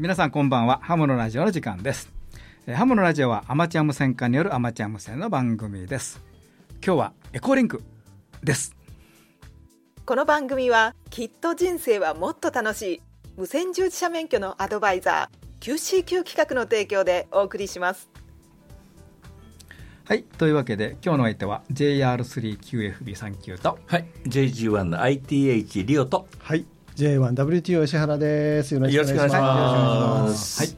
皆さんこんばんは。ハムのラジオの時間です。ハムのラジオはアマチュア無線化によるアマチュア無線の番組です。今日はエコーリンクです。この番組はきっと人生はもっと楽しい。無線従事者免許のアドバイザー QCQ 企画の提供でお送りします。はいというわけで今日の相手は JR3QFB39 とはい JG1 の ITH リオとはい J1WTO 石原です。よろしくお願いします。はい、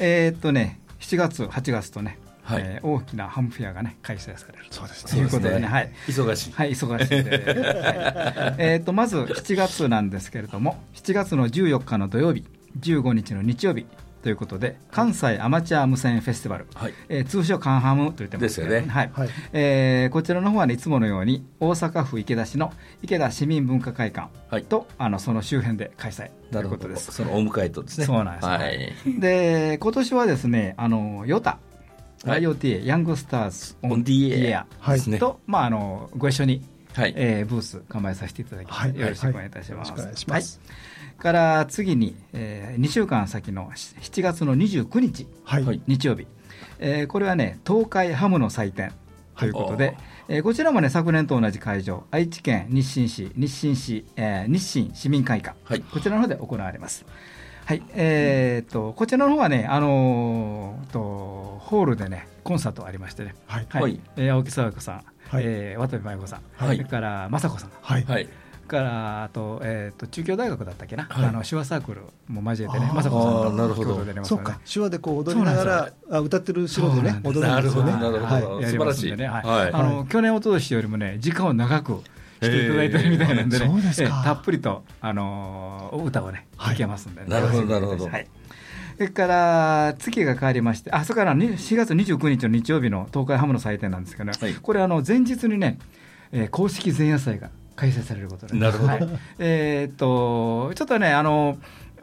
えー、っとね7月8月とねはい。えー、大きなハムフェアがね開催される。そうですね。ということでね、はい、忙しい。はい忙しいで、はい、えっ、とまず7月なんですけれども7月の14日の土曜日15日の日曜日ということで関西アマチュア無線フェスティバル、はい。えー、通称カンハムと言ってますよね、はい。はい。えー、こちらの方は、ね、いつものように大阪府池田市の池田市民文化会館と、はい、あのその周辺で開催ということです。そのお迎えとですね。そうなんです、はい、で今年はですねあのヨタ IoTA、ヤングスターズ・オン・ディエアと、まあ、あのご一緒に、はい。えー、ブース構えさせていただきます、はい、よろしくお願いいたします。はい、はい、から次に、えー、2週間先の7月の29日、はい、日曜日、えー、これはね東海ハムの祭典ということで、えー、こちらもね昨年と同じ会場。愛知県日清市日清市、えー、日清市民会館、はい、こちらの方で行われます。はい、えー、っとこちらの方はね、あのー、とホールでねコンサートありましてね、はい、はい、えー、青木沢子さん、はい、えー、渡部真由子さん、はい、それから雅子さん、はい、はい。からあと,、えーと、中京大学だったっけな、はい、あの手話サークルも交えてね、雅子さんなるほど、ね、そうか、手話でこう踊りながらあ歌ってる白でね、踊るんですよね。なるほど、なるほど、素晴らしい。ね、はい、あの去年、一昨年よりもね、時間を長くしていただいてるみたいなんでね、えー、たっぷりと、あのー、歌をね、聴けますんで、ね、なるほど、なるほど。はいそれから月が変わりまして、あそこから4月29日の日曜日の東海ハムの祭典なんですけど、ね、はい、これあの、前日にね、えー、公式前夜祭が開催されることで、なるほど、はい、えー、っとちょっとね、あの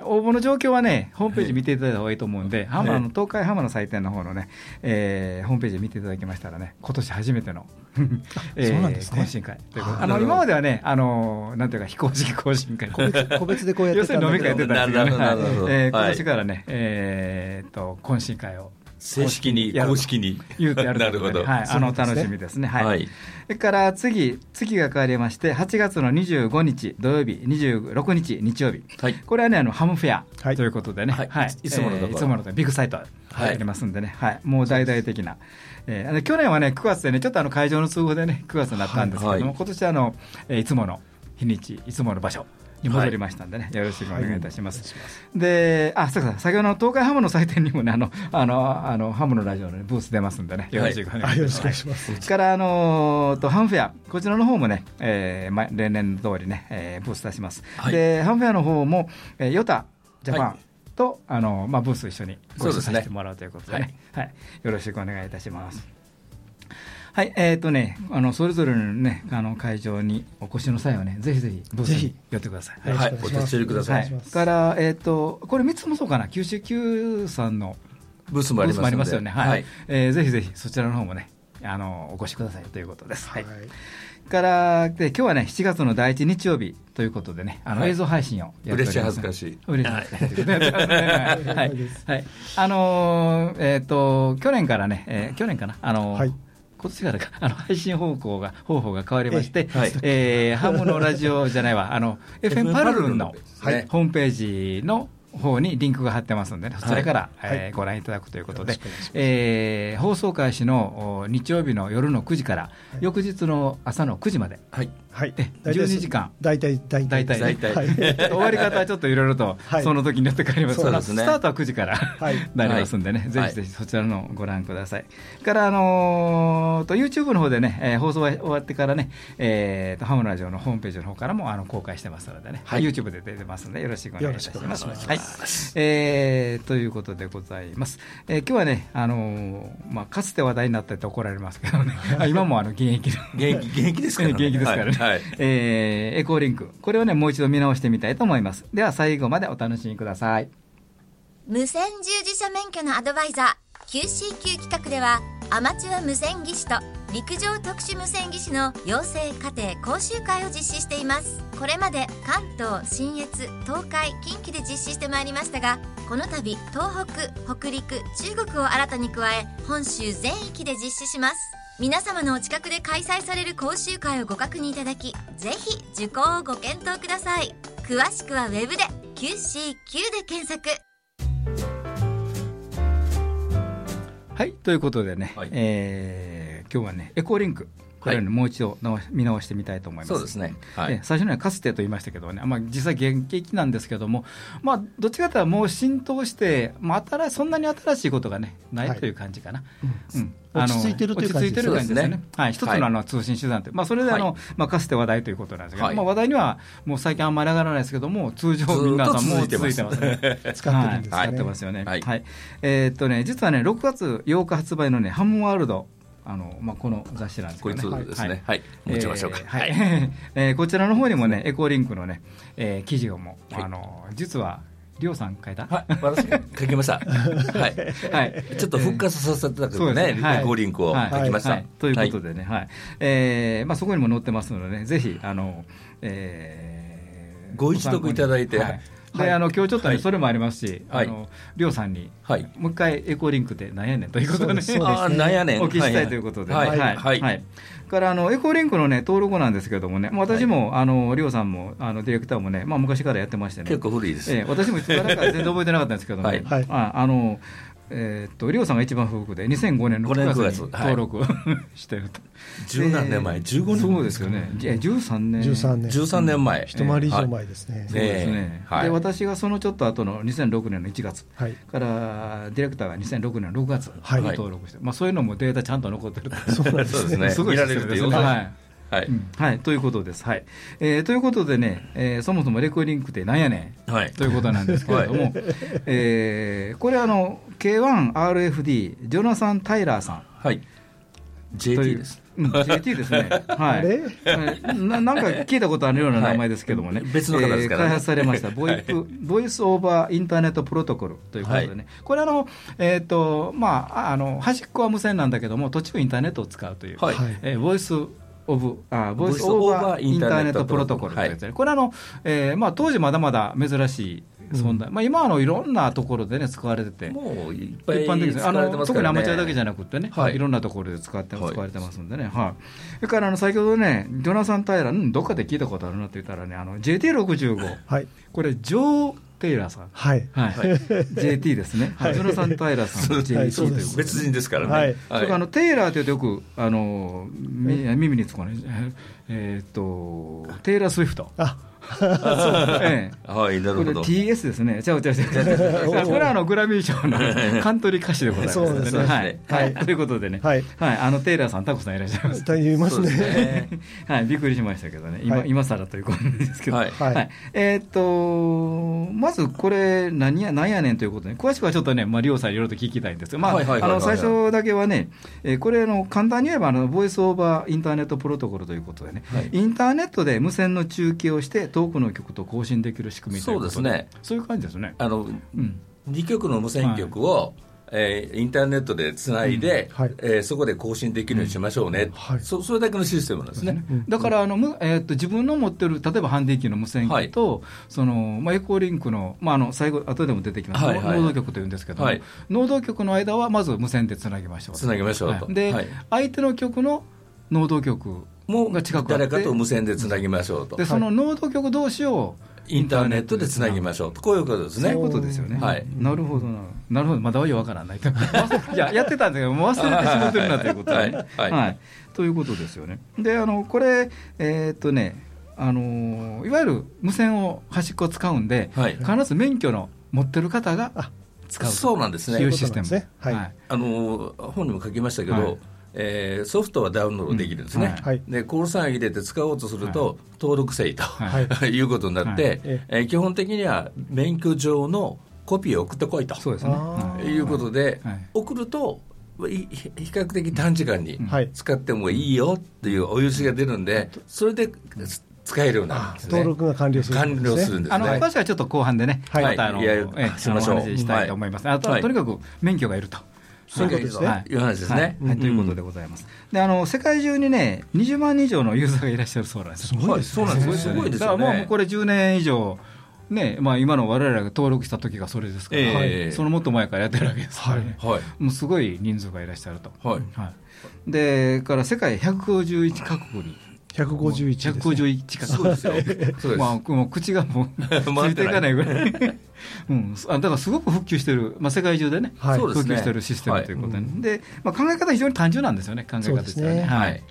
応募の状況はね、ホームページ見ていただいた方がいいと思うんで、ハマの東海ハマの祭典の方のね、えー、ホームページ見ていただきましたらね、今年初めての えー、そうなんですね、懇親会ということあの今まではね、あのなんていうか、非公式懇親会、個別でこうやってたんだ要するに飲み会やってたんですけどね、えー、今年からね、えー、と懇親会を。正式に、公式に。言うてやる なるほど。はい、あの、楽しみですね。はい。それから次、月が変わりまして、8月の25日土曜日、26日日曜日。はい。これはね、あの、ハムフェアということでね。はい。いつものところ。いつものビッグサイトありますんでね。はい。もう大々的な。えー、去年はね、9月でね、ちょっとあの会場の都合でね、9月になったんですけども、今年はあの、えいつもの日にち、いつもの場所。に戻りましたんでね、はい、よろしくお願いいたします。はい、で、あ、そうか、先ほどの東海ハムの祭典にもね、あの、あの、あのハムのラジオの、ね、ブース出ますんでね、よろしくお願いします。はい、から、あの、と、ハムフェア、こちらの方もね、えー、ま、例年通りね、えー、ブース出します。で、ハムフェアの方も、えー、ヨタジャパン、と、あの、まあ、ブース一緒にご一緒させてもらうということでね、はい、よろしくお願いいたします。はい、えっ、ー、とね、あのそれぞれのね、あの会場にお越しの際はね、ぜひぜひブースに寄ってください。はい、お立ち寄りください。から、えっ、ー、と、これ三つもそうかな、九州九さんのブースもありますますよね。はい、はい、えー、ぜひぜひそちらの方もね、あのお越しくださいということです。はい。からで今日はね7月の第一日曜日ということでねあの映像配信をやっております、嬉しい恥ずかしい。嬉しい はい、はい、あのえっ、と去年からね、えー、去年かな？あのはい今年からあの配信方法が方法が変わりまして、はい、えー、ハムのラジオじゃないわ、あの FM パルルンの、はい、ホームページの方にリンクが貼ってますんでね、それから、はい、えー、ご覧いただくということで、えー、放送開始の日曜日の夜の9時から、はい、翌日の朝の9時まで、はいはい、12時間、大体、大体、大体、はい、終わり方はちょっといろいろと、その時によって変わります。から、スタートは9時からなりますんでね、ぜひぜひそちらのご覧ください。から、あのー、と YouTube の方でね、えー、放送が終わってからね、えー、とハムラジオのホームページの方からもあの公開してますのでね、はい、YouTube で出てますので、よろしくお願いいたします。はい。えー、ということでございます。えー、今日はね、あのー、まあ、かつて話題になったって怒られますけどね、今もあの現役現役現役ですからね。現役ですからね。はいはい、えー、エコーリンク、これをね、もう一度見直してみたいと思います。では、最後までお楽しみください。無線従事者免許のアドバイザー、QCQ 企画では、アマチュア無線技師と陸上特殊無線技師の養成家庭講習会を実施していますこれまで関東信越東海近畿で実施してまいりましたがこの度東北北陸中国を新たに加え本州全域で実施します皆様のお近くで開催される講習会をご確認いただきぜひ受講をご検討ください。詳しくはウェブで QCQ で検索。はいということでね、はい、えー、今日はねエコーリンクこれをもう一度見直してみたいと思います。そうですね。はい、最初にはかつてと言いましたけどね、まあ、実際現役なんですけども、まあ、どっちかというともう浸透して、まあ、新そんなに新しいことがね、ないという感じかな。はい、うん落ち着いてるという感じですね。ですね。はい、一つのあの通信手段という、まあそれであの、まあかつて話題ということなんですけど、まあ話題にはもう最近あんまり上がらないですけども、通常皆さんも続いてますね。使ってるんですね。はい、ってますよね。はい。えっとね、実はね、6月8日発売のね、ハムワールドあのまあ、この雑誌なんですけどね。こいつですね。はい。持ちましょうか。はい。えー、こちらの方にもね、エコーリンクのね、えー、記事をも、あの、実は、りょうさん書いた？はい、私書きました。はい。はい。ちょっと復活させたけどね、エコーリンクを書きました。ということでね、はい。えー、まあ、そこにも載ってますのでね、ぜひ、あの、えー、ご一読いただいて、で、あの今日ちょっと、ねそれもありますし、あのりょうさんに、もう一回エコーリンクってなんやねんということでね、なん やねん。お聞きしたいということで、はいはい。からあのエコーリンクのね登録なんですけれどもね、私も、あのりょうさんもあのディレクターもね、まあ昔からやってましてね、結構古いです。え私もいつからか全然覚えてなかったんですけどね、ああの。えー、っと、りょうさんが一番古くで、2005年の9月に登録、はい、してると。十何年前、15年？そうですよね。13年。13年。13年前。一回り以上前ですね。そうですね。で、私がそのちょっと後の2006年の1月から、ディレクターが2006年の6月に登録して、まあそういうのもデータちゃんと残ってるそうですね。すごい見られるっていうはい。はい、うん、はい、ということです。はい。えー、ということでね、えー、そもそもレコーディングってなんやねん、はい、ということなんですけれども、はい、えー、これあの、K1RFD、ジョナサン・タイラーさん。はい。JT です。うん、JT ですね。はい。ななんか聞いたことあるような名前ですけどもね。はい、別の方ですから、ね、開発されました、 VoIP、はい、 Voice over Internet Protocol ということでね。はい、これあの、えっ、ー、と、まあ、あの、端っこは無線なんだけども、途中インターネットを使うという、はい、えー、 Voice of あ Voice over Internet Protocol というやつで、これあの、えーまあ、当時まだまだ珍しい存在、うん、まあ、今あのいろんなところでね使われてて。もういっぱい一般的です、ね、あの特にアマチュアだけじゃなくてね、はい、いろんなところで使って使われてますんでね、はい、はい、それからあの先ほどねジョナサン・タイラー、どっかで聞いたことあるなって言ったらねあの JT65、はい、これジョーテイラーさん。はい。はい。JT ですね。はい。ジョナサン・タイラーさん。JT という。別人ですからね。はい。それからあの、テイラーって言うとよく、あの、耳につくね、えっと、テイラー・スウィフト。あええ、はい、なるほど。これ TS ですね。ちゃうちゃうちゃう。これはあのグラミー賞のカントリー歌手でございます。そうですね。はい。はい。ということでね。はい。はい。あのテイラーさん、タコさんいらっしゃいます。いますね。はい。びっくりしましたけどね。今、今更ということですけど。はい。えっと、まずこれ、何や、何やねんということで、詳しくはちょっとね、まあ、りょうさんいろいろと聞きたいんですが、まあ、あの、最初だけはね、えこれの、簡単に言えば、あの、ボイスオーバーインターネットプロトコルということでね、インターネットで無線の中継をして、遠くの曲と更新できる仕組みそうですね。そういう感じですね。あの、うん、2局の無線局を、はい。えー、インターネットでつないで、うん。はい、えー、そこで更新できるようにしましょうね、うん。はい、そそれだけのシステムなんですね、だからあの、えーと、自分の持ってる例えばハンディ機の無線機と、はい、そのまあ、エコーリンクの,、まあ、あの最後後でも出てきます、はいはい、能動局というんですけども、能動局の間はまず無線でつなぎましょうつなぎましょうと、で、相手の局の能動局もが近く誰かと無線でつなぎましょうとでその能動局同士をインターネットでつなぎましょうと、こういうことですね。そういうことですよね。はい。なるほどな。なるほど。まだわけわからない。いや、やってたんだけど、もう忘れてしまってるなということで、はい、はい。はい。ということですよね。で、あの、これ、えー、っとね、あのいわゆる無線を端っこ使うんで、はい、必ず免許の持ってる方が使うそうなんですね。いうシステム。はい。あの本にも書きましたけど、えー、ソフトはダウンロードできるんですね、うんはい、でコールサイン入れて使おうとすると、はい、登録せいと、はい、いうことになって、はい、えー、基本的には免許上のコピーを送ってこいと。そうですね、いうことで、送ると比較的短時間に使ってもいいよっていうお許しが出るんで、それで使えるような、ね、登録が完了するんです、ね、完了するんです、ね、あの詳しくはちょっと後半でね、はい、またあの、はい、しましょう。したいと思います、あと、とにかく免許がいると。そういうことですね。はい、ですね。はい、ということでございます。で、あの世界中にね、20万人以上のユーザーがいらっしゃるそうなんです。すごいです。そうなんです。すごいですだからもうこれ10年以上。ねまあ、今の我々が登録した時がそれですから、えー、そのもっと前からやってるわけですからね、はい、もうすごい人数がいらっしゃると、はいはい、でから世界151か国に151です、ね、151かそうですよ。まあ、もう口がもう ついていかないぐらい、うん、だからすごく普及してる、まあ、世界中でね、はい、普及してるシステムということで、はい、でまあ、考え方非常に単純なんですよね。考え方としてはね。はい。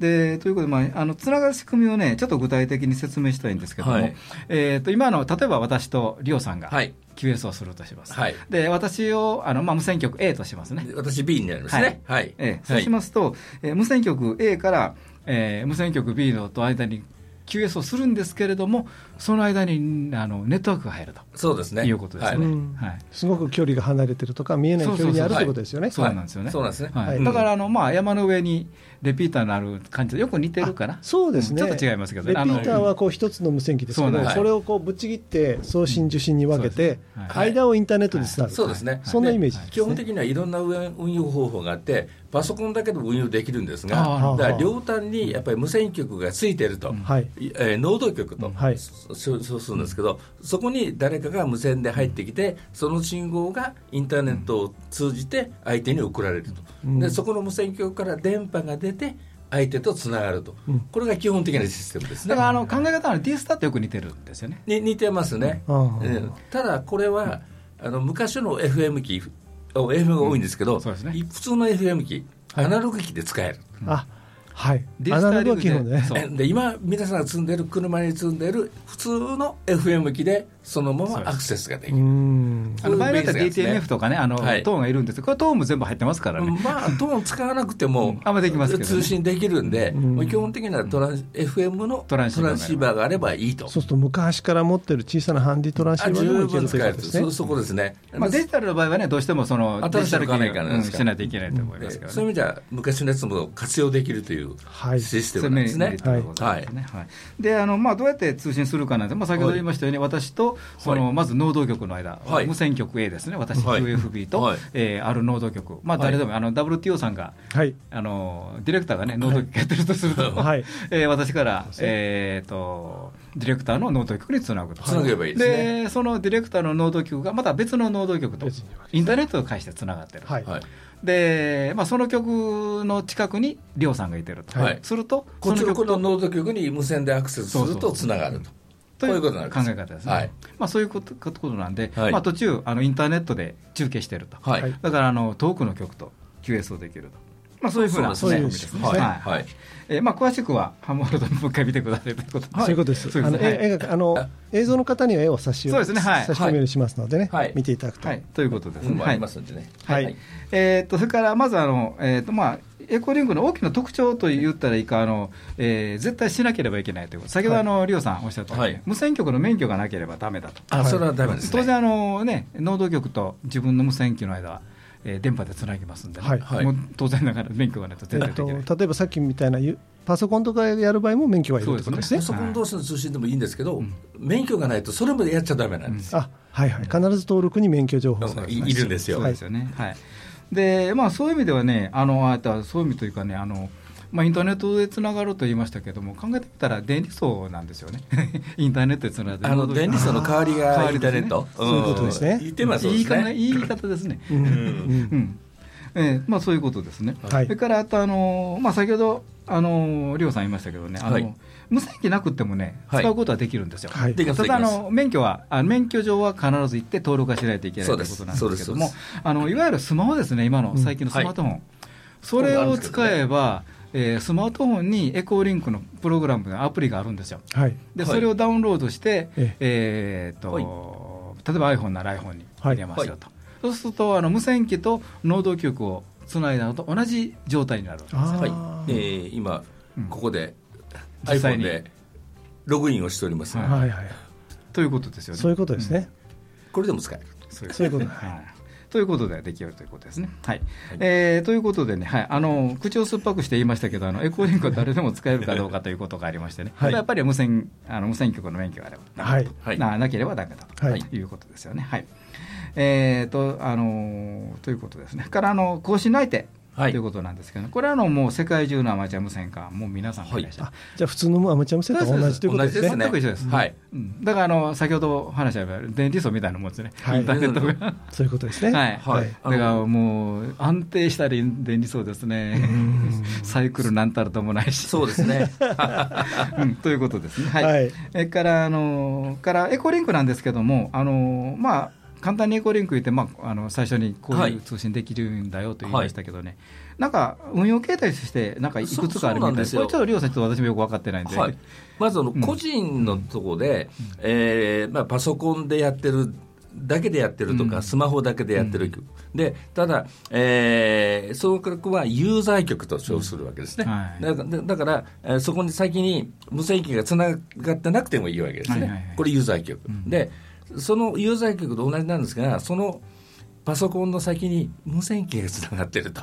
でということで、まあ、あのつながる仕組みをね、ちょっと具体的に説明したいんですけども、はい、えーと、今の、例えば私とリオさんが、はい、QS をするとします。はい、で、私をあの、まあ、無線局 A としますね。私 B になりますね。はい。えー、そうしますと、えー、無線局 A から、えー、無線局 B のと間に QS をするんですけれども、その間にあのネットワークが入ると。そうですね。いうことですね、はい、すごく距離が離れてるとか、見えない距離にあるということですよね。そうなんですよね。そうなんですね。はい、だからあの、まあ、山の上にレピーターのある感じでよく似てるかな、そうですね、ちょっと違いますけど、レピーターはこう一つの無線機ですけど、それをこうぶっちぎって送信、受信に分けて、間をインターネットでつなぐ、そうですね、そんなイメージ、基本的にはいろんな運用方法があって、パソコンだけでも運用できるんですが、だから両端にやっぱり無線局がついてると、はい。えー、ノード局と、はい、そうするんですけど、そこに誰かが無線で入ってきて、その信号がインターネットを通じて相手に送られると、でそこの無線局から電波が出て、相手とつながると、うん、これが基本的なシステムですね。だからあの考え方は D スターとよく似てるんですよね。に似てますね。うん、ただこれは、あの昔の FM 機 FM が多いんですけど、うん。ね、普通の FM 機、アナログ機で使える。あはい、デジタル機ね。で今皆さんが積んでる車に積んでる普通の FM 機でそのままアクセスができる。あの場合だったら DTMF とかね、あの、はい、トーンがいるんです。これトーンも全部入ってますからね。まあ、トーン使わなくても、あん。まできます通信できるんで、う基本的にはトラン FM のトランシーバーがあればいいと。そうすると、昔から持ってる小さなハンディトランシーバーでもいけるということですね。そこですね。まあ、デジタルの場合はね、どうしてもその、デジタル機能しないといけないと思いますから、そういう意味では、昔のやつも活用できるというシステムなんですね。はい。で、あの、まあ、どうやって通信するかなんて、まあ、先ほど言いましたように、私と、その、まず能動局の間、はい、無線局 A ですね、私、QFB と、はい、えー、ある能動局、まあ、誰でも、あの WTO さんが、はい、あのディレクターがね、能動局やってるとすると、はい、えー、私から、えーと、ディレクターの能動局につなぐと。つなげばいいですね。で、そのディレクターの能動局が、また別の能動局と、インターネットを介してつながってる。はい。で、まあ、その局の近くにりょうさんがいてると、はい、すると、こっちのノード局に無線でアクセスするとつながると。という考え方ですね、はい。まあ、そういうことことなんで、はい、まあ、途中あの、インターネットで中継していると、はい、だからあの遠くの局と QS をできると、まあ、そういうふうな仕組みですね。はい。はい。えーまあ、詳しくはハモールドにもう一回見てくださいということそういうことです。あの、絵があの映像の方には絵を差しそうですね、はい、差し込むようにしますのでね、はい、見ていただくと。はい、ということですね。ありますんでね。はい。えっとそれからまずあのえっとまあエコリンクの大きな特徴と言ったらいいか、あのえー、絶対しなければいけないということ、先ほどあの、リオさんおっしゃったように、無線局の免許がなければだめだと、あそれはダメです、当然あの、ね、農道局と自分の無線機の間は、えー、電波でつなぎますんで、ね、はい、もう当然ながら免許がないと絶対できない、えっと、例えばさっきみたいなパソコンとかやる場合も免許がいるということですね。パソコン同士の通信でもいいんですけど、はい、免許がないとそれまでやっちゃだめなんです、うん、あはいはい、必ず登録に免許情報がいるんですよ。そうですよね、はいでまあ、そういう意味ではね、あのあとそういう意味というかね、あのまあ、インターネットでつながると言いましたけども、考えてみたら電離層なんですよね、インターネットでつながるあの電離層の代わりがインターネット、そういうことですね。言ってますいい言い方ですね。うん。うん。えーまあ、そういうことですね、はい、それからあと、あのまあ、先ほど、あのりょうさん言いましたけどね、あの、はい、無線機なくてもね、使うことはできるんですよ。はい、ただあの、免許はあ、免許上は必ず行って登録はしないといけないということなんですけども、あのいわゆるスマホですね、今の最近のスマートフォン、うん、それを使えば、えー、スマートフォンにエコーリンクのプログラムのアプリがあるんですよ。はい、でそれをダウンロードして、ええ。ー、と、はい、例えば iPhone なら iPhone に入れますよと。そうするとあの無線機とノード局をつないだのと同じ状態になるわけです、はい、えー、今、ここで iPhone でログインをしております、はい。はい、ということですよね。そういうことですね。これでも使える。そういうこと、はい。ということでできるということですね。はい。はい、えー、ということでね、はい、あの、口を酸っぱくして言いましたけど、あの、エコーリンクは誰でも使えるかどうかということがありましてね、はい、やっぱり無線、あの無線局の免許があれば、はい、ななければだめだと、はい、いうことですよね。はい。えーと、あのということですね。から、あの、更新内定。はい、ということなんですけど、これはあのもう世界中のアマチュア無線化、もう皆さん、はい、じゃあ、普通のアマチュア無線と同じということですね。全く一緒です。はいうん、だからあの、先ほど話した電離層みたいなもんですね、はい、インターネットが。そういうことですね。はい。はい、だからもう、安定した電離層ですね。サイクルなんたらともないし。そうですね。うん、ということですね。はい。はい、えからあのからエコリンクなんですけども、あのまあ簡単にエコリンク言って、まあ、あの最初にこういう通信できるんだよと言いましたけどね、はい、なんか運用形態として、なんかいくつかあるみたいですこれちょっと、リオさん、私もよく分かってないんで、はい、まずあの個人のところで、うん、えー、まあ、パソコンでやってるだけでやってるとか、うん、スマホだけでやってる局、うん、でただ、えー、その局はユーザー局と称するわけですね、うんはい、だからだから、えー、そこに先に無線機がつながってなくてもいいわけですね、はいはいはい、これユーザー局、でそのユーザー局と同じなんですがそのパソコンの先に無線機がつながってると。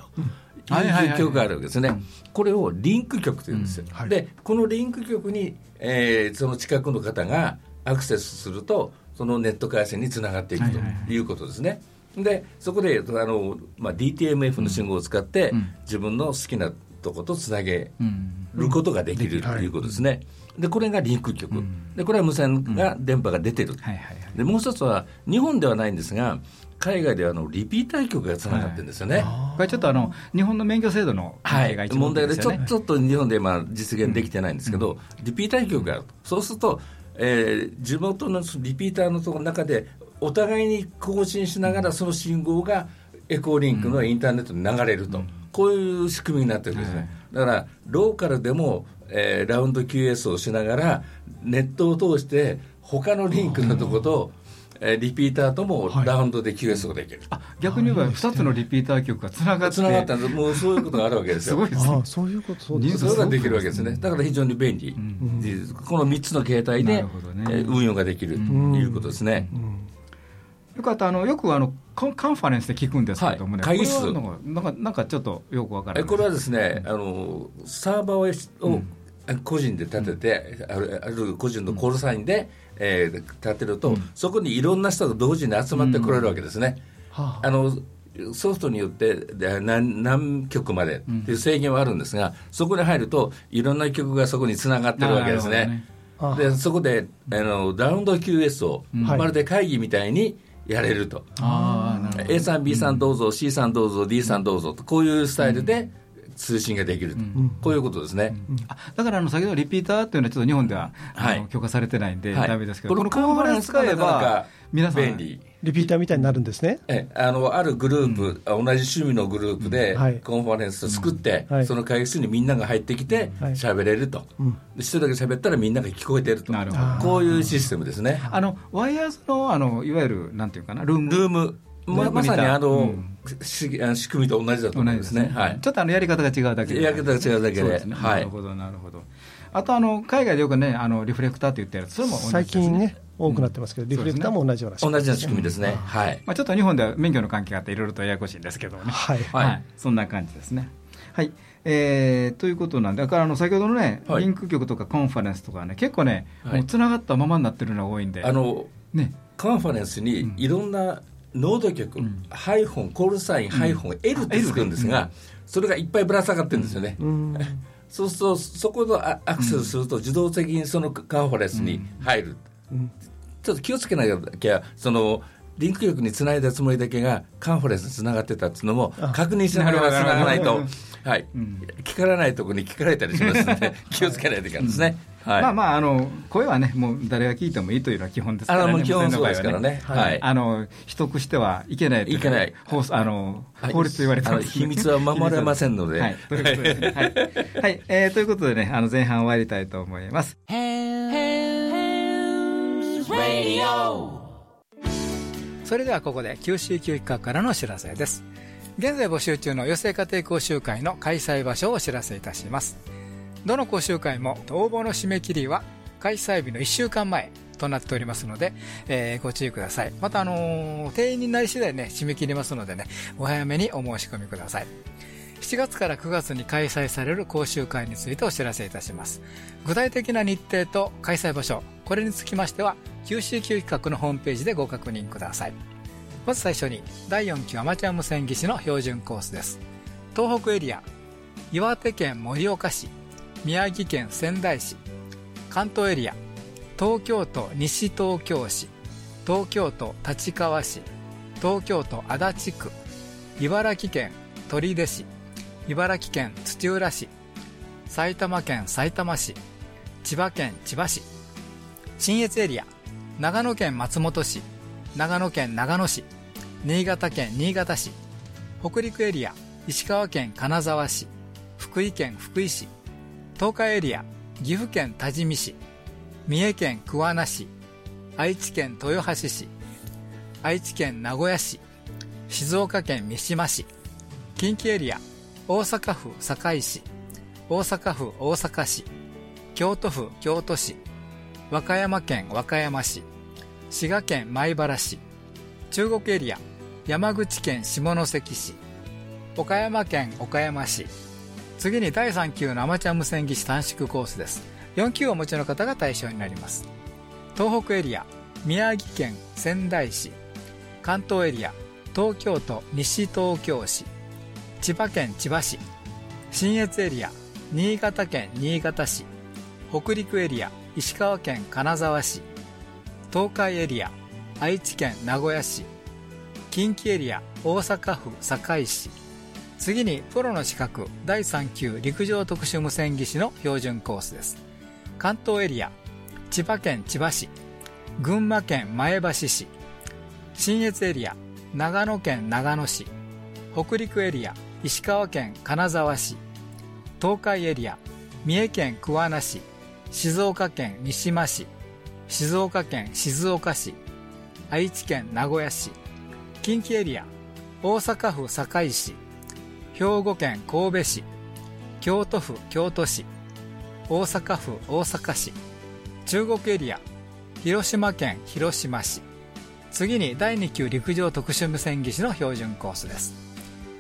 いう局があるわけですね、これをリンク局というんですよ、うん。はい、でこのリンク局に、えー、その近くの方がアクセスするとそのネット回線につながっていくということですね、でそこであの、まあ、DTMF の信号を使って、うん、自分の好きなとことつなげることができるということですね、でこれがリンク局、でこれは無線が電波が出てる、でもう一つは日本ではないんですが海外ではあのリピーター局がつながってるんですよね、はい、これちょっとあの日本の免許制度の問題が一番、ね、問題でちょっと日本でまあ実現できてないんですけど、うん、リピーター局があるそうすると、えー、地元のリピーターのところの中でお互いに交信しながらその信号がエコーリンクのインターネットに流れると、うん、こういう仕組みになってるんですね、だからローカルでもえー、ラウンド QSO をしながらネットを通して他のリンクのとこと、えー、リピーターともラウンドで QS をできる、はい、逆に言えば2つのリピーター局がつながって。つながったもうそういうことがあるわけですよ。すごいですね。そういうことそうそれができるわけですね。だから非常に便利、うん、この3つの形態で、ね。えー、運用ができるということですね、うんうん。よかった。あのよくあのカンファレンスで聞くんですけどもね、はい、会議室。なんかなんかちょっとよくわからない。これはですね、あのサーバーを、個人で立てて、あるある個人のコールサインで、えー、立てると、そこにいろんな人が同時に集まってこれるわけですね。あ。のソフトによって何何曲までっていう制限はあるんですが、そこに入るといろんな曲がそこにつながってるわけですね。でそこであのラウンド QS を、まるで会議みたいにやれると、A さん B さんどうぞ、C さんどうぞ D さんどうぞとこういうスタイルで、通信ができると、うん、こういうことですね、うん、だからあの先ほどリピーターっていうのは、ちょっと日本では、はい、許可されてないんで、だめですけど、このカンファレンス使えば、皆さん、便利。リピーターみたいになるんですね。えあのあるグループ、うん、同じ趣味のグループで、コンファレンスを作って、はい、その会議室にみんなが入ってきて、喋、はい、れると、一、人だけ喋ったらみんなが聞こえてると、なるほど。こういうシステムですね。あのワイヤーズのあのいわゆるなんていうかなルーム？ルーム。ままさにあの、うん、仕組みと同じだと思うんですね。はい、ちょっとあのやり方が違うだけで。やり方が違うだけで。ね、なるほど、なるほど。あとあの海外でよくねあのリフレクターって言ってるそれも、最近ね多くなってますけど、リフレクターも同じような仕組み、同じような仕組みですね。はい。まあちょっと日本では免許の関係があっていろいろとややこしいんですけどね。はい。はい。そんな感じですね。はい。えー、ということなんで、だからあの先ほどのね、リンク局とかコンファレンスとかね、結構ね、もうつながったままになってるのが多いんで。あの、ね。カンファレンスにいろんな、ノード局、うん、ハイフン、コールサイン、ハイフン、L ってつくんですが、それがいっぱいぶら下がってるんですよね。そうすると、そこのアクセスすると、自動的にそのカンファレンスに入る。ちょっと気をつけなきゃ、その、リンク局につないだつもりだけがカンファレンスにつながってたっていうのも確認しながらつながないと、はい、聞かないところに聞かれたりしますので 気をつけないといけないですね。はい、まあまああの声はねもう誰が聞いてもいいというのは基本ですからね。あの基本そうですからね。はい。あの取得してはいけないいけない法あの法律言われてます、秘密は守れませんので。はい。ということで、はい。はい、えー、ということでねあの前半終わりたいと思います。それではここで QCQ 企画からのお知らせです。現在募集中の養成家庭講習会の開催場所をお知らせいたします。どの講習会も応募の締め切りは開催日の1週間前となっておりますので、えー、ご注意ください。また、あのー、定員になり次第ね、締め切りますのでね、お早めにお申し込みください。7月から9月に開催される講習会についてお知らせいたします。具体的な日程と開催場所、これにつきましては、九州級企画のホームページでご確認ください。まず最初に、第4期アマチュア無線技師の標準コースです。東北エリア、岩手県盛岡市、宮城県仙台市、関東エリア、東京都西東京市、東京都立川市、東京都足立区、茨城県取手市、茨城県土浦市、埼玉県さいたま市、千葉県千葉市、信越エリア、長野県松本市、長野県長野市、新潟県新潟市、北陸エリア、石川県金沢市、福井県福井市、東海エリア、岐阜県多治見市、三重県桑名市、愛知県豊橋市、愛知県名古屋市、静岡県三島市、近畿エリア、大阪府堺市、大阪府大阪市、京都府京都市、和歌山県和歌山市、滋賀県米原市、中国エリア、山口県下関市、岡山県岡山市、次に第3級のアマチュア無線技師短縮コースです。4級をお持ちの方が対象になります。東北エリア、宮城県仙台市、関東エリア、東京都西東京市、千葉県千葉市、信越エリア、新潟県新潟市、北陸エリア、石川県金沢市、東海エリア、愛知県名古屋市、近畿エリア、大阪府堺市、次にプロの資格第3級陸上特殊無線技師の標準コースです。関東エリア、千葉県千葉市、群馬県前橋市、信越エリア、長野県長野市、北陸エリア、石川県金沢市、東海エリア、三重県桑名市、静岡県三島市、静岡県静岡市、愛知県名古屋市、近畿エリア、大阪府堺市、兵庫県神戸市、京都府京都市、大阪府大阪市、中国エリア、広島県広島市、次に第2級陸上特殊無線技師の標準コースです。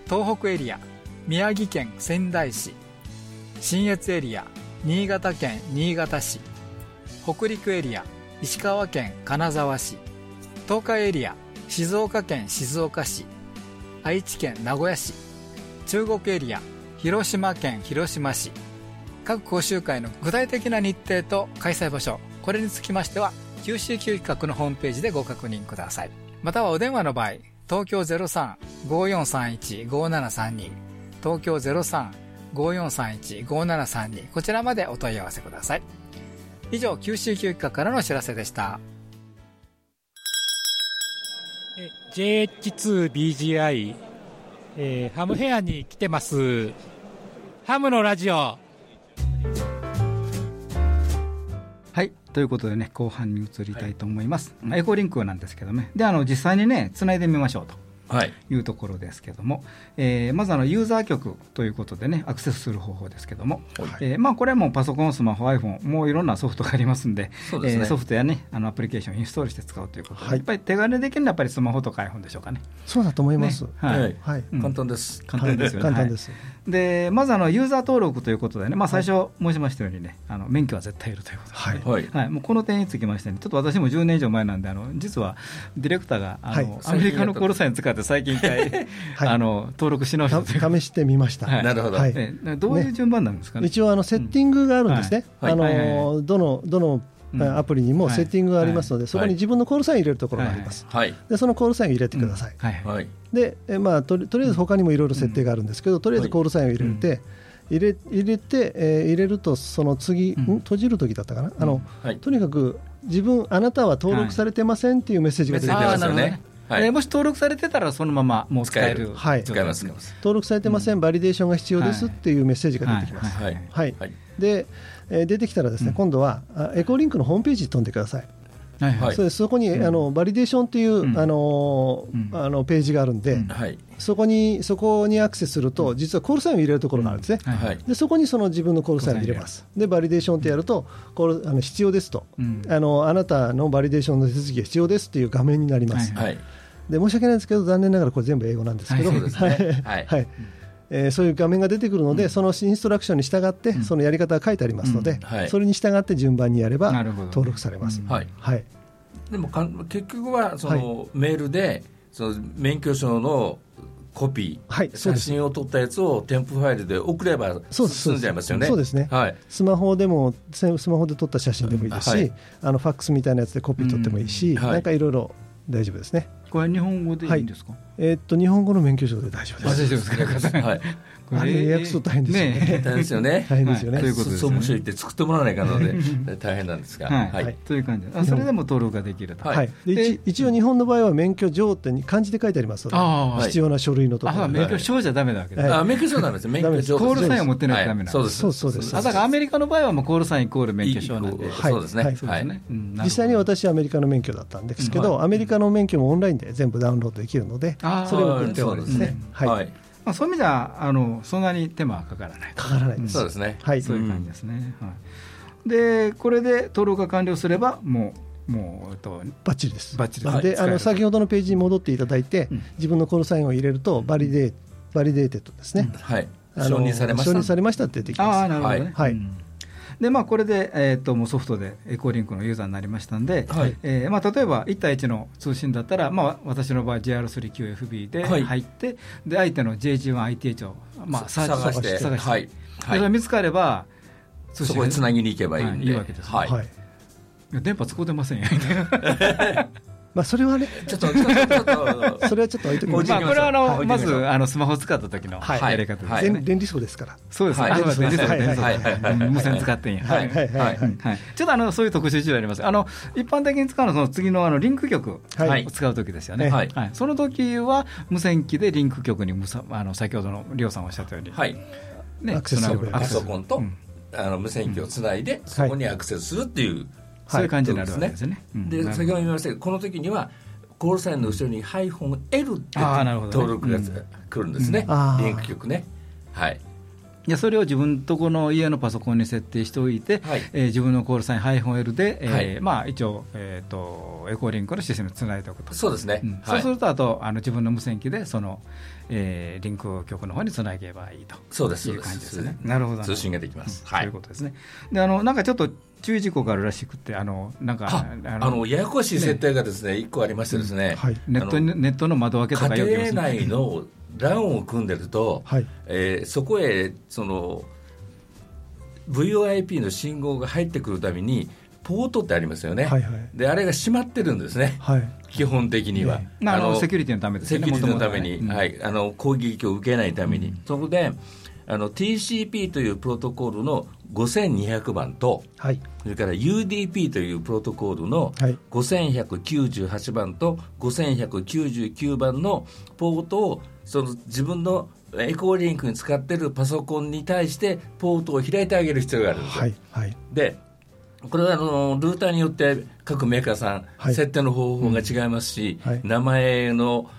東北エリア、宮城県仙台市、信越エリア、新潟県新潟市、北陸エリア、石川県金沢市、東海エリア、静岡県静岡市、愛知県名古屋市、中国エリア広島県広島市各講習会の具体的な日程と開催場所これにつきましては九州級企画のホームページでご確認ください。またはお電話の場合東京03-5431-5732東京03-5431-5732こちらまでお問い合わせください。以上九州級企画からのお知らせでした。JH2BGI えー、ハムヘアに来てます。ハムのラジオ。はいということでね後半に移りたいと思います、はい、エコリンクなんですけどね。であの実際にねつないでみましょうとい。うところですけども、はい、えー、まずあのユーザー局ということでねアクセスする方法ですけども、はい、えー、まあ、これはもうパソコン、スマホ、iPhone もういろんなソフトがありますんでで、ね、えー、ソフトや、ね、あのアプリケーションをインストールして使うということで、はい、やっぱり手軽にできるのはやっぱりスマホとか iPhone でしょうかね。そうだと思います、ね、はい、はい、簡単です。簡単ですよね。簡単です。でまずあのユーザー登録ということでね、まあ、最初申しましたようにね、あの免許は絶対いるということで、はい。はい、もうこの点につきましてね、ちょっと私も10年以上前なんで、あの実はディレクターがあの、アメリカのコールサイン使って、最近一回、あの登録し直した試してみました、なるほど、どういう順番なんですかね？一応あの、セッティングがあるんですね、あのどのどのアプリにもセッティングがありますので、そこに自分のコールサイン入れるところがあります、でそのコールサインを入れてください、でまあ、ととりあえず他にもいろいろ設定があるんですけど、とりあえずコールサインを入れて、入れ入れて、えー、入れるとその次、うん、閉じる時だったかな、あの、はい、とにかく自分あなたは登録されてませんっていうメッセージが出てきますよね。はい、えー、もし登録されてたらそのままもう使えるはい、使えます登録されてません、うん、 validation が必要ですっていうメッセージが出てきます。はい、はい、はい、で、えー、出てきたらですね、うん、今度はエコリンクのホームページに飛んでください。はいはい、そそこに、あの validation という、あのあのページがあるんで、そこにそこにアクセスすると、実はコールサインを入れるところがあるんですね、でそこにその自分のコールサインを入れます、で validation ってやると、これあの必要ですと、あの、あなたのバリデーションの手続きが必要ですっていう画面になります。で申し訳ないですけど、残念ながらこれ全部英語なんですけど、はい。えー、そういう画面が出てくるので、うん、そのインストラクションに従って、そのやり方が書いてありますので、うん。はい、それに従って順番にやれば登録されます。はい、はい、でもか結局はその、はい、メールでその免許証のコピー、はい、写真を撮ったやつを添付ファイルで送れば済んじゃいますよね。そうですね、はい、スマホでもスマホで撮った写真でもいいですし、はい、あのファックスみたいなやつでコピー取ってもいいし、うん、なんかいろいろ大丈夫ですね。これ日本語でいいんですか、はい、えー、っと日本語の免許証で大丈夫です。大丈夫ですか？はい。あれ予約すると大変ですよね。大変ですよね。大変ですよね。ということで、総務省行って作ってもらわないかので 大変なんですが、はい。という感じで、あそれでも登録ができると。はい。一応日本の場合は免許状って漢字で書いてありますので、必要な書類のところ。あ、免許証じゃダメだわけです。あ、免許証ダメです。免許証。コールサインを持ってないとダメなんそうです。そうそうです。あ、だからアメリカの場合はもうコールサインイコール免許証なんで。そうですね。はい。実際に私はアメリカの免許だったんですけど、アメリカの免許もオンラインで全部ダウンロードできるので、それを送っておりますね。はい。まあ、そういう意味ではあのそんなに手間はかからないかからないです、そうですね、はい、そういう感じですね、はい、でこれで登録が完了すればもうもうとバッチリです。バッチリで、あの先ほどのページに戻っていただいて、うん、自分のコールサインを入れるとバリデーvalidated ですね。うん、はい。承認されました。承認されましたって出てきます。ああなるほどね。はい。うんでまあ、これで、えー、ともうソフトでエコーリンクのユーザーになりましたんで、はい。えーまあ、例えば1対1の通信だったら、まあ、私の場合 JR3QFB で入って、はい、で相手の JG1ITH を、まあ、探して。探して、はい。はい、それ見つかればそこにつなぎに行けばいいんで、はい、いいわけです、はい、はい、電波使うてませんよ まあ、それはね、ちょっと、ちょっと、それはちょっと置いときます。まあ、これはあの、まず、あの、スマホを使った時のやり方ですね。電離層ですから。そうですね。電離層、電離層。無線使ってんや。はい。はい。はい。ちょっとあの、そういう特殊事情あります。あの、一般的に使うのは、その次のあの、リンク局を使う時ですよね。はい。その時は、無線機でリンク局に、あの、先ほどのりょうさんおっしゃったように。はい。ね、アクセスパソコンと、あの、無線機をつないで、そこにアクセスするっていう。そういう感じになるわけですね。で先ほど言いましたけどこの時にはコールサインの後ろにハイフン L って登録が来るんですね、リンク局ね。はい。いやそれを自分とこの家のパソコンに設定しておいて、はい、えー、自分のコールサインハイフン L で、えー、はい、まあ、一応、えーと、エコーリンクのシステムにつないでおくと。そうですね、うん。はい、そうするとあとあの自分の無線機でその、えー、リンク局の方につなげばいいと。そうですいう感じですね。なるほど。通信ができます、うん、そういうことですね。であのなんかちょっと注意事項があるらしくて、あのなんかあのややこしい設定がですね、一個ありましてですね、はい、ネットネットの窓開けとか家庭内のランを組んでると、はい。えー、そこへその VoIP の信号が入ってくるたびにポートってありますよね、はいはい、であれが閉まってるんですね、はい、基本的には、ね、あのセキュリティのためですね。セキュリティのために、ね、はい、あの攻撃を受けないために、うん、そこであの TCP というプロトコールの5200番と、はい、それから UDP というプロトコールの5198番と5199番のポートをその自分のエコーリンクに使っているパソコンに対してポートを開いてあげる必要があるんですよ。はいはい、でこれはあのルーターによって各メーカーさん、はい、設定の方法が違いますし、名前の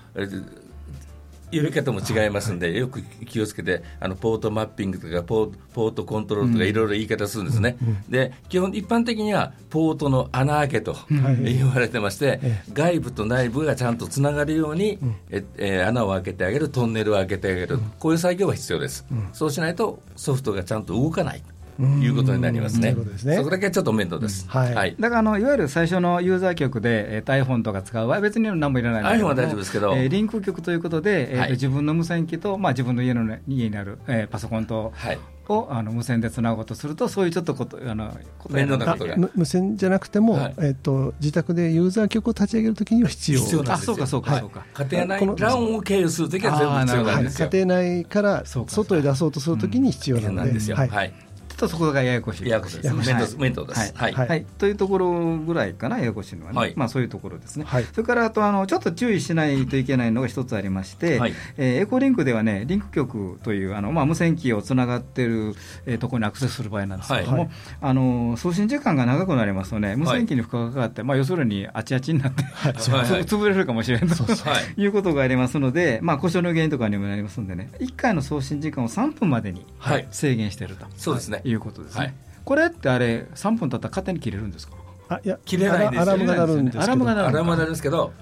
呼び方も違いますんで、よく気をつけてあのポートマッピングとかポートコントロールとかいろいろ言い方するんですね、で基本一般的にはポートの穴開けと言われてまして、外部と内部がちゃんとつながるように、ええ穴を開けてあげるトンネルを開けてあげる、こういう作業が必要です、そうしないとソフトがちゃんと動かないいうことになりますね。そこだけちょっと面倒です。はい。だからあのいわゆる最初のユーザー局でえ iPhone とか使う。場合別に何もいらないん iPhone は大丈夫ですけど、えリンク局ということで、えー自分の無線機とまあ自分の家の家にある、えパソコンと、はい。をあの無線でつなごうとすると、そういうちょっとことあの面倒なことが。無線じゃなくても、はい、えーと、自宅でユーザー局を立ち上げるときには必要必要あそうかそうか、そうか。家庭内ランを経由するときは全部必要なんですよ、家庭内から外へ出そうとするときに必要なんで。すよ。はいとそこがややこしい。ややこしいです。面倒です。はい。はい。というところぐらいかな、ややこしいのはね。まあそういうところですね。それからあと、あの、ちょっと注意しないといけないのが一つありまして、えエコリンクではね、リンク局という、あの、まあ無線機をつながってる、えところにアクセスする場合なんですけども、あの、送信時間が長くなりますとね、無線機に負荷がかかって、まあ要するにあちあちになって、潰れるかもしれないと いうことがありますので、まあ故障の原因とかにもなりますのでね、1回の送信時間を3分までに制限していると、そうですね。いうことですね。これってあれ、3分経ったら勝手に切れるんですか？あいや切れないですアラームが鳴るんですアラームが鳴るんですけど、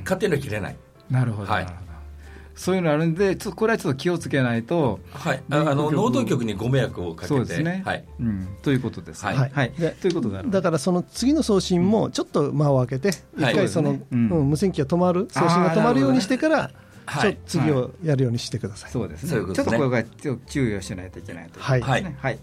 勝手には切れない。なるほど。はい。そういうのあるんで、ちょっとこれはちょっと気をつけないと、はい、あの農道局にご迷惑をかけて、そうですね、はい。うん、ということです、はい、はい、ということだだからその次の送信もちょっと間を空けて、一回その、うん、無線機が止まる、送信が止まるようにしてから、はい、次をやるようにしてください。そうですね。ちょっとこれが注意をしないといけないということですね。はい。はい。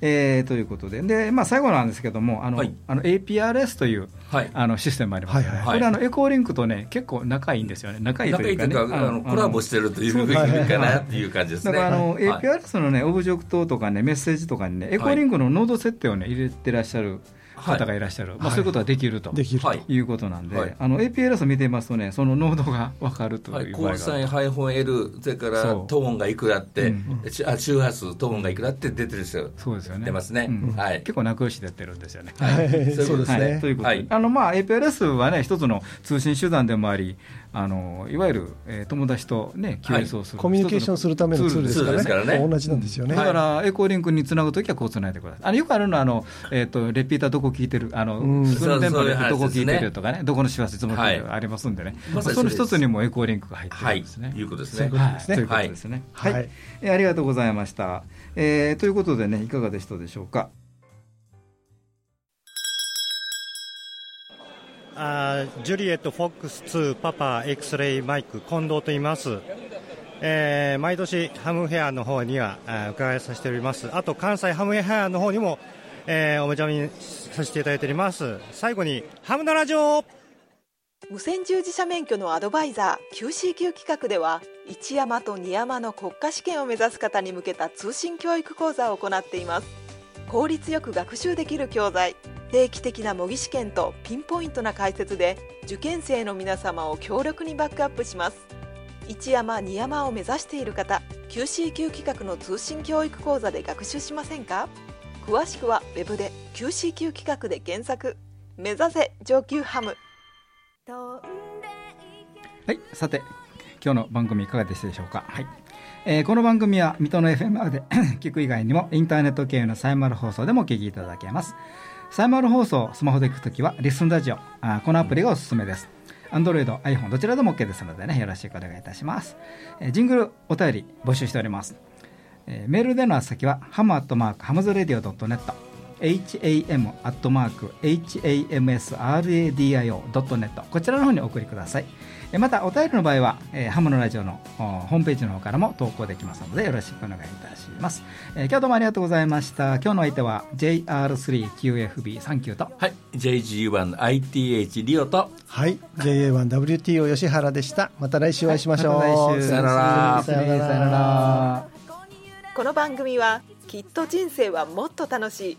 えー、ということで、で、まあ最後なんですけども、あの、あの APRS という、あのシステムもありますよね。これあのエコーリンクとね、結構仲いいんですよね。仲いいというかね。あのコラボしてるというふうにかなっていう感じですね。だからあの APRS のね、オブジェクトとかね、メッセージとかにね、エコーリンクのノード設定をね、入れてらっしゃる。方がいらっしゃる、はい、まあ、そういうことができると、はい、いうことなんで、はい、あの APLS を見てみますとね、そのノードが分かるという場合が、はい、ハイフン L、それからトーンがいくらって、うん、あ周波数、トーンがいくらって出てるんですよ、そうですよね。出ますね、うん、はい、結構仲良しでやってるんですよね。はい、そういうことですね。ということで、あのまあ、 APRS はね、一つの通信手段でもあり、あのいわゆる、えー、友達とね、 QSO をする、コミュニケーションするためのツールですからね、同じなんですよね。だから、エコーリンクにつなぐときはこうつないでください。あのよくあるのはあの、えーと、レピーターどこ聞いてる、あの、うん、その電波でどこ聞いてるとかね、どこの周波数いつもありますんでね、その一つにもエコーリンクが入ってるんですね。はい、いうことですね。ということですね。はい、はい。えー、ありがとうございました。えー、ということでね、いかがでしたでしょうか？あジュリエット・フォックス2パパ X レイマイク近藤と言います、えー、毎年ハムヘアの方には伺いさせております。あと関西ハムヘアの方にも、えー、お邪魔させていただいております。最後にハムのラジオ。無線従事者免許のアドバイザー QCQ 企画では一山と二山の国家試験を目指す方に向けた通信教育講座を行っています。効率よく学習できる教材。定期的な模擬試験とピンポイントな解説で受験生の皆様を強力にバックアップします。一山二山を目指している方 QCQ 企画の通信教育講座で学習しませんか？詳しくは Web で QCQ 企画で検索。目指せ上級ハム。はいさて今日の番組いかがでしたでしょうか？はい、えー、この番組は水戸の FM で 聞く以外にもインターネット経由のサイマル放送でもお聞きいただけます。サイマル放送スマホで聞くときはリスンラジオあこのアプリがおすすめです。アンドロイド、iPhone どちらでも OK ですのでねよろしくお願いいたします、えー、ジングルお便り募集しております、えー、メールでの先はハムアットマークハムズレディオ .net ham アットマーク hamsradio.net こちらの方にお送りください。またお便りの場合は、えー、ハムのラジオのホームページの方からも投稿できますのでよろしくお願いいたします、えー、今日どうもありがとうございました。今日の相手は JR3QFB39 と。はい。JG1ITH リオと。はい。JA1WTO 吉原でした。また来週お会いしましょう、ま、来週。さよなら。さよなら。この番組はきっと人生はもっと楽しい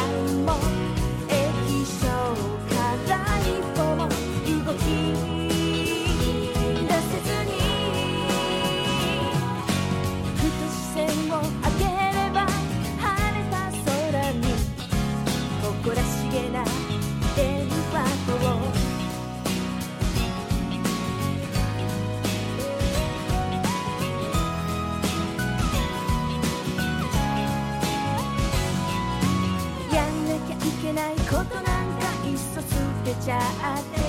ないことなんかいっそ捨てちゃって。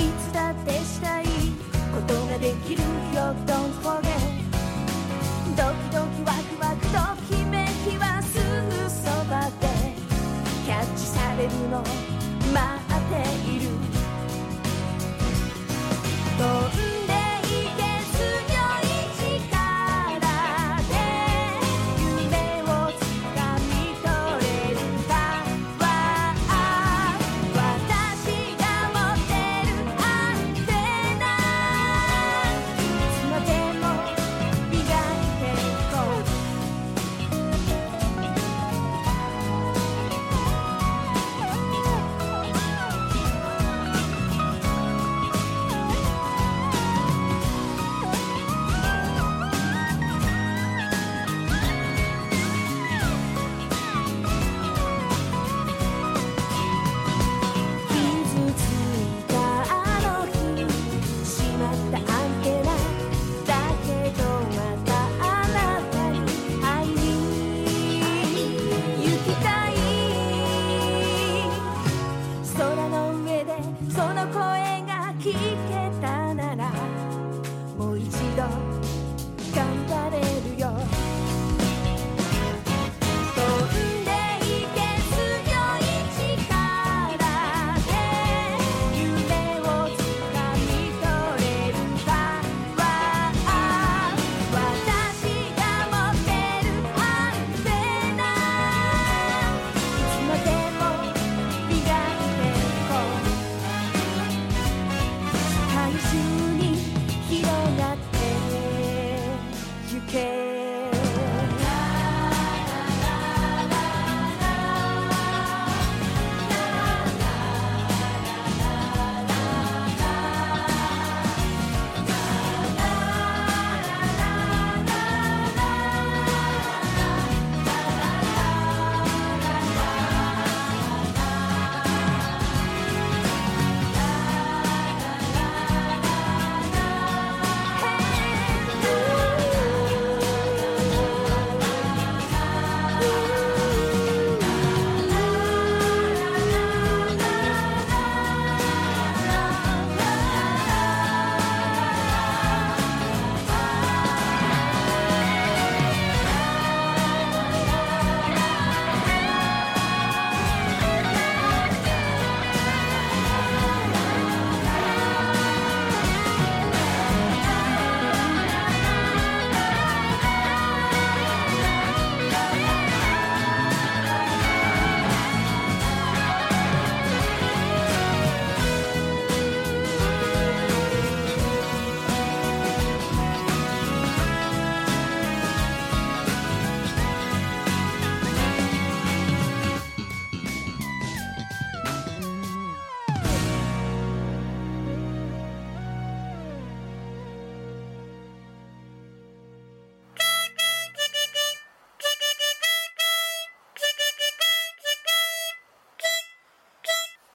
いつだってしたいことができるよ Don't forget ドキドキワクワクときめきはすぐそばで。キャッチされるの。